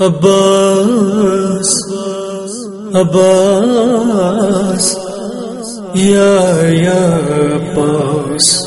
عباس عباس یا یا عباس۔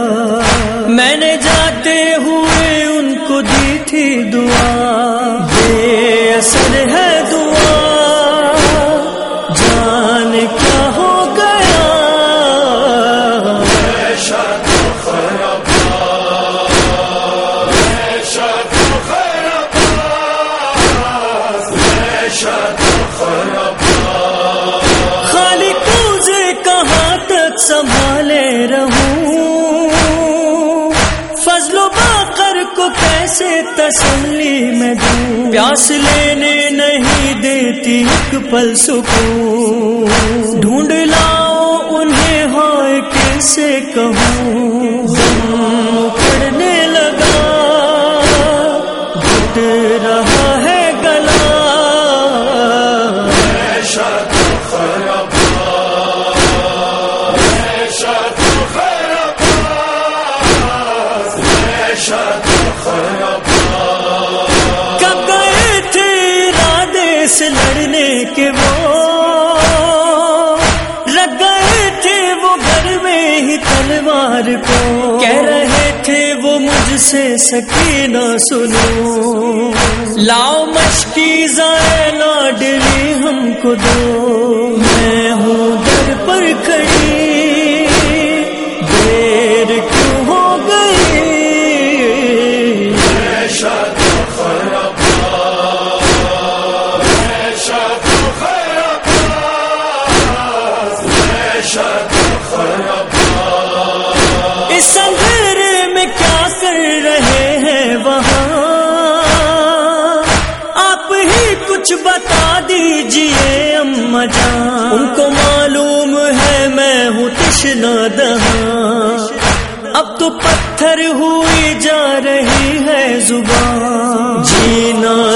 خالی کوزے کہاں تک سنبھالے رہوں۔ فضل و باقر کو کیسے تسلی میں دوں؟ پیاس لینے نہیں دیتی ایک پل سکون۔ ڈھونڈ لاؤ انہیں ہائے کیسے کہوں؟ پڑنے لگا گھٹ رہا سے لڑنے کے وہ؟ لگ گئے تھے وہ گھر میں ہی تلوار کو۔ کہہ رہے تھے وہ مجھ سے سکینہ سنو۔ لاؤ مشکی زائے لاڈلی ہم کو دو۔ میں ان کو معلوم ہے میں ہوں تشنا دہاں۔ اب تو پتھر ہوئی جا رہی ہے زبان۔ جینا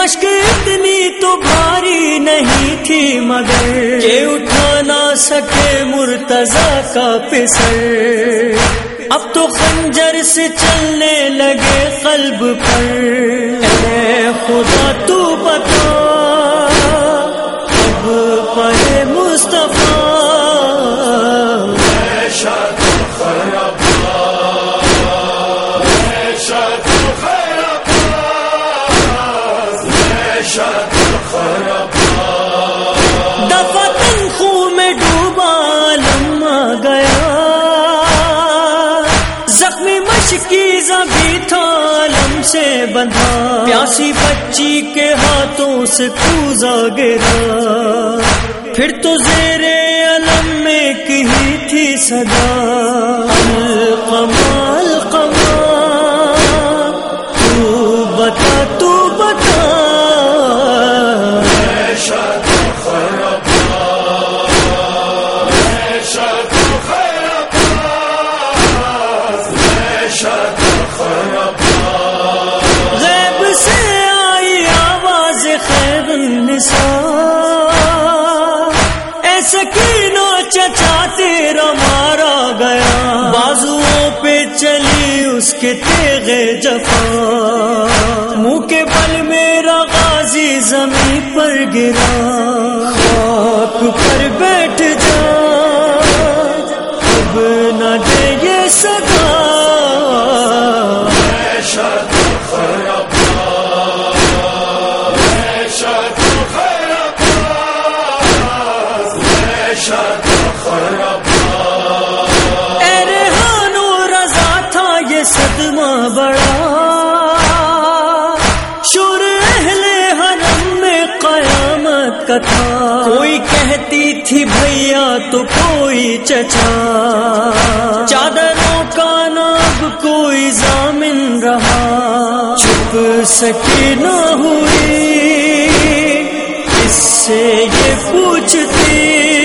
مشق اتنی تو بھاری نہیں تھی مگر کہ اٹھا نہ سکے مرتضا کا پسر۔ اب تو خنجر سے چلنے لگے قلب پر۔ اے خدا تو بتا۔ اب پر مصطفیٰ۔ سے بندھا۔ پیاسی بچی کے ہاتھوں سے کوزا گرا۔ پھر تو زیر علم میں کہی تھی سدا کمال کے تیغ جفا منہ کے بل میرا غازی زمین پر گرا۔ خاک پر بیٹھ کہتی بھیا تو کوئی چچا۔ چادروں کا ناب کوئی ضامن رہا۔ چھپ سکی نہ ہوئی، اس سے یہ پوچھتی